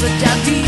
seductive.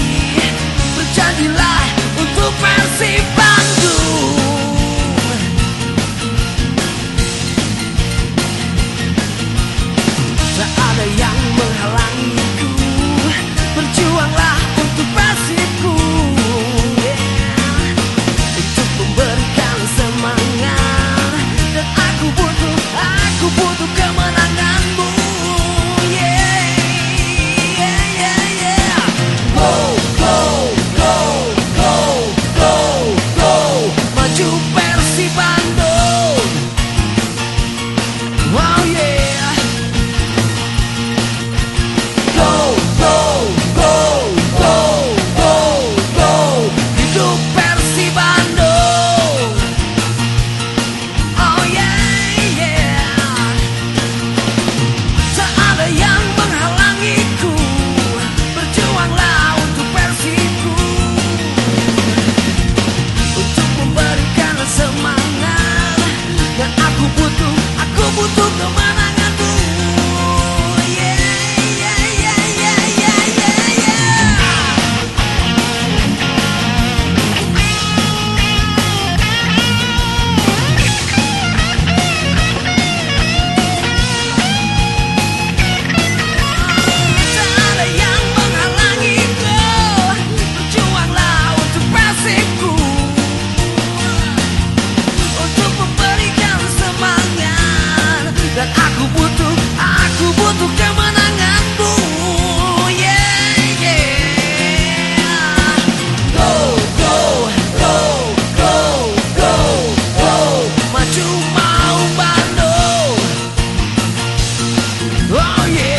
Aku butuh, aku butuh ke mana? Oh yeah.